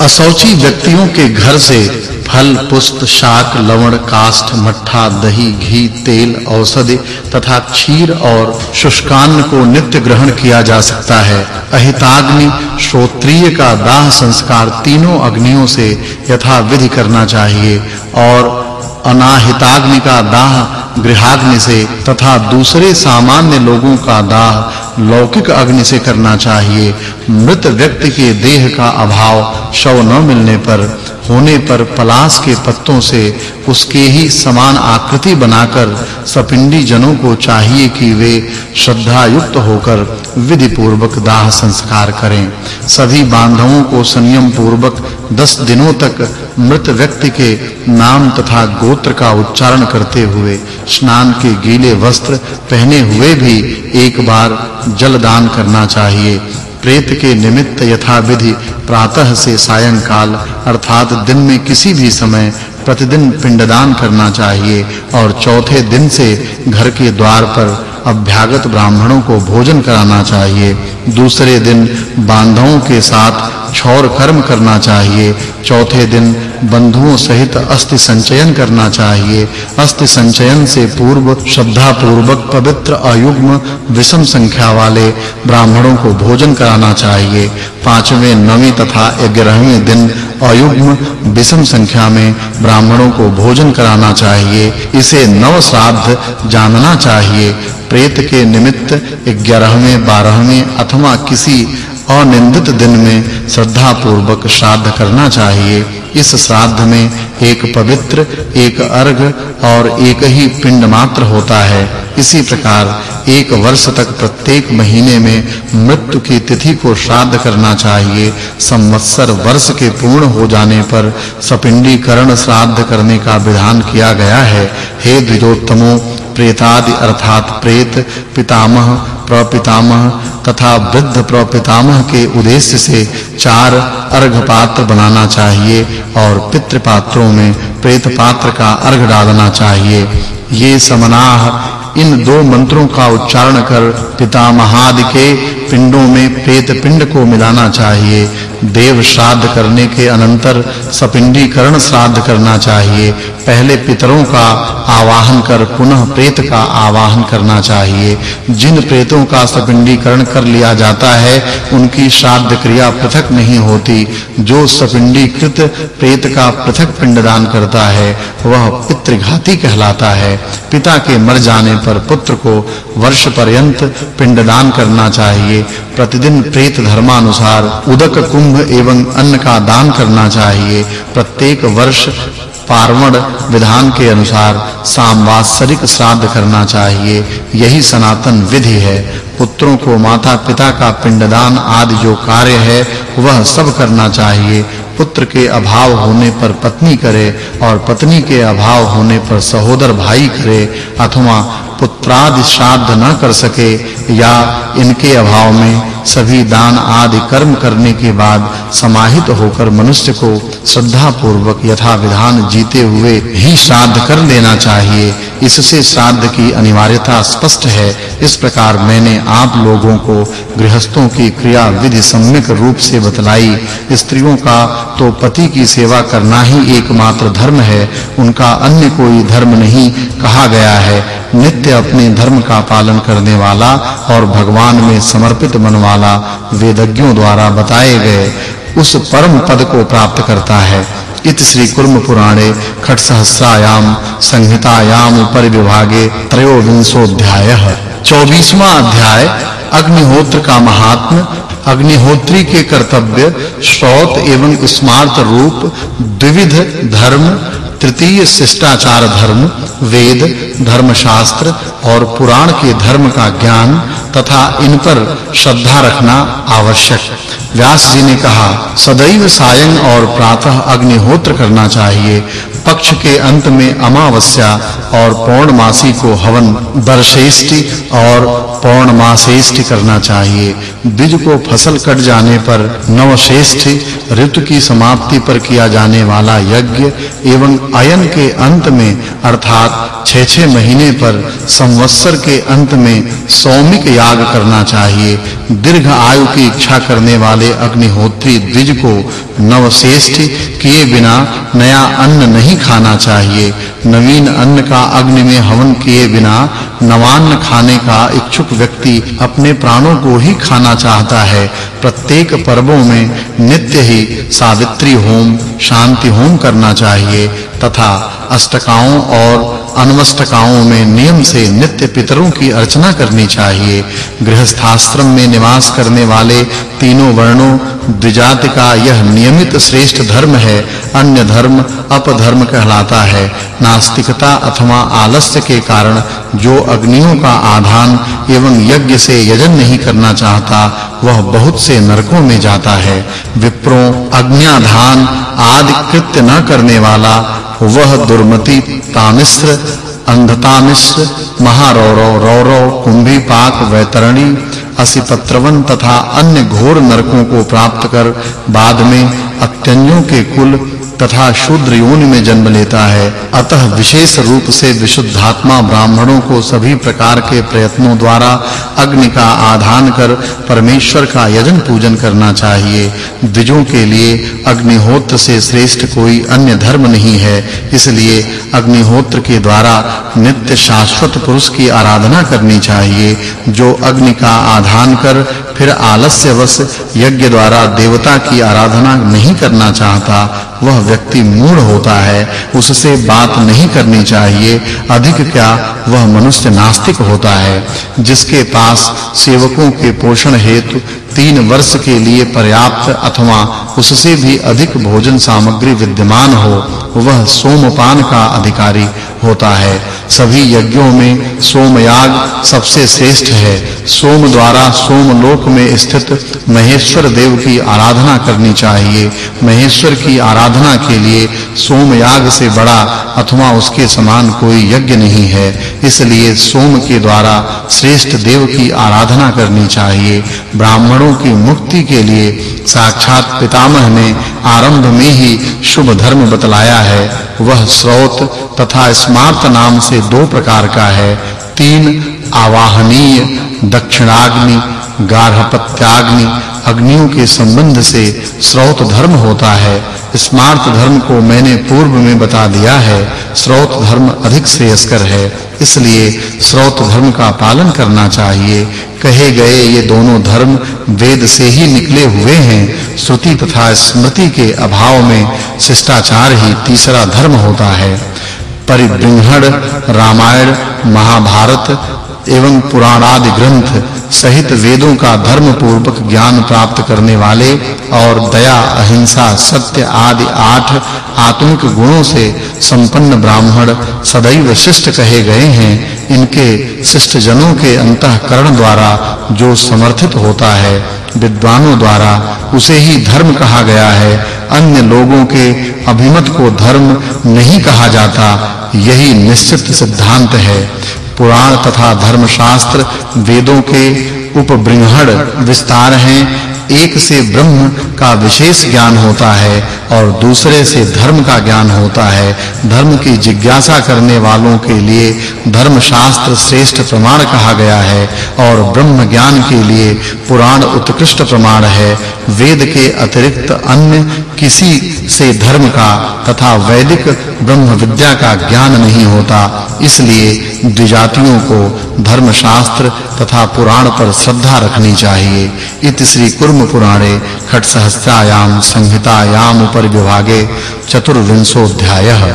असौची व्यक्तियों के घर से फल, पुष्प, शाक, लवण, काष्ठ, मट्ठा, दही, घी, तेल, औषधि तथा क्षीर और शुष्कान्न को नित्य ग्रहण किया जा सकता है। अहिताग्नि श्रोत्रिय का दाह संस्कार तीनों अग्नियों से यथा विधि करना चाहिए और अनाहिताग्नि का दाह गृहाग्नि से तथा दूसरे सामान्य लोगों का दाह लौकिक अग्नि से करना चाहिए। मृत व्यक्ति के देह का अभाव शव न मिलने पर होने पर पलाश के पत्तों से उसके ही समान आकृति बनाकर सपिंडी जनों को चाहिए कि वे श्रद्धा युक्त होकर विधि पूर्वक दाह संस्कार करें। सभी बांधवों को संयम पूर्वक 10 दिनों तक मृत व्यक्ति के नाम तथा गोत्र का उच्चारण करते हुए स्नान के गीले वस्त्र पहने हुए भी एक बार जल दान करना चाहिए। प्रेत के निमित्त यथा विधि प्रातः से सायंकाल, अर्थात दिन में किसी भी समय प्रतिदिन पिंडदान करना चाहिए और चौथे दिन से घर के द्वार पर अभ्यागत ब्राह्मणों को भोजन कराना चाहिए, दूसरे दिन बांधवों के साथ छौर कर्म करना चाहिए, चौथे दिन बंधुओं सहित अस्थि संचयन करना चाहिए। अस्थि संचयन से पूर्व श्रद्धा पूर्वक पवित्र अयुग्म विषम संख्या वाले ब्राह्मणों को भोजन कराना चाहिए। पाँचवें, नवीं तथा ग्यारहवें दिन अयुग्म विषम संख्या में ब्राह्मणों को भोजन कराना चाहिए। इसे नव श्राद्ध जानना चाहिए। प्रेत के निमित्त 11वें 12वें अथवा किसी अनिंदित दिन में श्रद्धा पूर्वक श्राद्ध करना चाहिए। इस श्राद्ध में एक पवित्र, एक अर्घ और एक ही पिंड मात्र होता है। इसी प्रकार एक वर्ष तक प्रत्येक महीने में मृत्यु की तिथि को श्राद्ध करना चाहिए। संवत्सर वर्ष के पूर्ण हो जाने पर सपिंडीकरण श्राद्ध करने का विधान किया गया है। हे द्विजोत्तमो, प्रेतादि अर्थात प्रेत, पितामह, प्रपितामह तथा वृद्ध प्रपितामह के उद्देश्य से चार अर्घ पात्र बनाना चाहिए और पितृ पात्रों में प्रेत पात्र का अर्घ डालना चाहिए। ये समनाह इन दो मंत्रों का उच्चारण कर पिता महादि के पिंडों में प्रेत पिंड को मिलाना चाहिए। देव श्राद्ध करने के अनंतर सपिंडीकरण श्राद्ध करना चाहिए। पहले पितरों का आवाहन कर, पुनः प्रेत का आवाहन करना चाहिए। जिन प्रेतों का सपिंडीकरण कर लिया जाता है, उनकी श्राद्ध क्रिया पृथक नहीं होती। जो सपिंडीकृत प्रेत का पृथक पिंडदान करता है, वह पितृघाती कहलाता है। पिता के मर जाने पर पुत्र को वर्ष पर्यंत पिंडदान करना चाहिए। प्रतिदिन प्रेत धर्मानुसार उदक, कुंभ एवं अन्न का दान करना चाहिए। प्रत्येक वर्ष पार्वण विधान के अनुसार सामवासरिक श्राद्ध करना चाहिए। यही सनातन विधि है। पुत्रों को माता-पिता का पिंडदान आदि जो कार्य है, वह सब करना चाहिए। पुत्र के अभाव होने पर पत्नी करे और पत्नी के अभाव होने पर सहोदर भाई करे, अथवा पुत्रादि श्राद्ध न कर सके या इनके अभाव में सभी दान आदि कर्म करने के बाद समाहित होकर मनुष्य को श्रद्धा पूर्वक यथा विधान जीते हुए ही श्राद्ध कर लेना चाहिए। इससे श्राद्ध की अनिवार्यता स्पष्ट है। इस प्रकार मैंने आप लोगों को गृहस्थों की क्रिया विधि सम्यक रूप से बतलाई। स्त्रियों का तो पति की सेवा करना ही एकमात्र धर्म है। उनका अन्य कोई धर्म नहीं कहा गया है। नित्य अपने धर्म का पालन करने वाला और भगवान में समर्पित मन वाला वेदज्ञों द्वारा बताए गए उस परम पद को प्राप्त करता है। इत श्री कुर्म पुराणे खट सहस्रायाम संहितायाम परिविभागे त्रयोविंशोध्यायः 24वां अध्याय अग्निहोत्र का महात्म, अग्निहोत्री के कर्तव्य, श्रौत एवं स्मार्त रूप, द्विविध धर्म, तृतीय शिष्टाचार धर्म, वेद, धर्मशास्त्र और पुराण के धर्म का ज्ञान तथा इन पर श्रद्धा रखना आवश्यक। व्यास जी ने कहा, सदैव सायं और प्रातः अग्निहोत्र करना चाहिए। पक्ष के अंत में अमावस्या और पौर्णमासी को हवन वर्षेष्टि और पौर्णमासेष्टि करना चाहिए। बीज को फ़सल कट जाने पर नवशेष्ठि ऋतु की समाप्ति पर किया जाने वाला यज्ञ एवं अयन के अंत में अर्थात 6-6 महीने पर संवत्सर के अंत में सौमिक याग करना चाहिए। दीर्घ आयु की इच्छा करने वाले अग्निहोत्री द्विज को नवश्रेष्ठ किए बिना नया अन्न नहीं खाना चाहिए। नवीन अन्न का अग्नि में हवन किए बिना नवान्न खाने का इच्छुक व्यक्ति अपने प्राणों को ही खाना चाहता है। प्रत्येक पर्वों में नित्य ही सावित्री होम, शांति होम करना चाहिए तथा अष्टकाओं और अनवष्टकाओं में नियम से नित्य पितरों की अर्चना करनी चाहिए। गृहस्थाश्रम में निवास करने वाले तीनों वर्णों, द्विजाति का यह नियमित श्रेष्ठ धर्म है, अन्य धर्म अपधर्म कहलाता है। नास्तिकता अथवा आलस्य के कारण जो अग्नियों का आधान एवं यज्ञ से यजन नहीं करना चाहता, वह बहुत से नरकों में जाता है। विप्रों, अग्न्याधान आदि कृत्य न करने वाला, वह दुर्मति तामिश्र अंधतामिश्र महारौरव रौरव कुंभी पाक, वैतरणी, असिपत्रवन तथा अन्य घोर नरकों को प्राप्त कर, बाद में अत्यंजों के कुल तथा शूद्र योनि में जन्म लेता है। अतः विशेष रूप से विशुद्धात्मा ब्राह्मणों को सभी प्रकार के प्रयत्नों द्वारा अग्नि का आधान कर परमेश्वर का यजन पूजन करना चाहिए। द्विजों के लिए अग्निहोत्र से श्रेष्ठ कोई अन्य धर्म नहीं है। इसलिए अग्निहोत्र के द्वारा नित्य शाश्वत पुरुष की आराधना करनी चाहिए। जो अग्नि का आधान कर फिर आलस्यवश यज्ञ द्वारा देवता की आराधना नहीं करना चाहता वह व्यक्ति मूढ़ होता है, उससे बात नहीं करनी चाहिए। अधिक क्या, वह मनुष्य नास्तिक होता है, जिसके पास सेवकों के पोषण हेतु तीन वर्ष के लिए पर्याप्त अथवा उससे भी अधिक भोजन सामग्री विद्यमान हो, वह सोमपान का अधिकारी होता है। सभी यज्ञों में सोमयाग सबसे श्रेष्ठ है। सोम द्वारा सोमलोक में स्थित महेश्वर देव की आराधना करनी चाहिए। महेश्वर की आराधना के लिए सोमयाग से बड़ा अथवा उसके समान कोई यज्ञ नहीं है। इसलिए सोम के द्वारा श्रेष्ठ देव की आराधना करनी चाहिए। ब्राह्मणों की मुक्ति के लिए साक्षात पितामह ने आरंभ में ही शुभ धर्म बतलाया है। वह स्रोत तथा स्मार्त नाम से दो प्रकार का है। तीन, आवाहनीय, दक्षिणाग्नि, गार्हपत्याग्नि, अग्नियों के संबंध से स्रोत धर्म होता है। स्मार्त धर्म को मैंने पूर्व में बता दिया है। स्रोत धर्म अधिक श्रेयस्कर है। इसलिए स्रोत धर्म का पालन करना चाहिए। कहे गए ये दोनों धर्म वेद से ही निकले हुए हैं। श्रुति तथा स्मृति के अभाव में शिष्टाचार ही तीसरा धर्म होता है। परिबृंहण, रामायण, महाभारत एवं पुराण आदि ग्रंथ सहित वेदों का धर्म पूर्वक ज्ञान प्राप्त करने वाले और दया, अहिंसा, सत्य आदि आठ आत्मिक गुणों से संपन्न ब्राह्मण सदैव शिष्ट कहे गए हैं। इनके शिष्ट जनों के अंतःकरण द्वारा जो समर्थित होता है, विद्वानों द्वारा, उसे ही धर्म कहा गया है। अन्य लोगों के अभिमत को धर्म नहीं कहा जाता, यही निश्चित सिद्धांत है। पुराण तथा धर्मशास्त्र वेदों के उपबृंहण विस्तार हैं। एक से ब्रह्म का विशेष ज्ञान होता है और दूसरे से धर्म का ज्ञान होता है। धर्म की जिज्ञासा करने वालों के लिए धर्म शास्त्र श्रेष्ठ प्रमाण कहा गया है और ब्रह्म ज्ञान के लिए पुराण उत्कृष्ट प्रमाण है। वेद के अतिरिक्त अन्य किसी से धर्म का तथा वैदिक ब्रह्म विद्या का ज्ञान नहीं होता, इसलिए द्विजातियों को धर्मशास्त्र तथा पुराण पर श्रद्धा रखनी चाहिए। इति श्री कुर्म पुराणे खट सहस्त्रायाम संहितायाम उपर विभागे चतुर्विंशोऽध्यायः।